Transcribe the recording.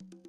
you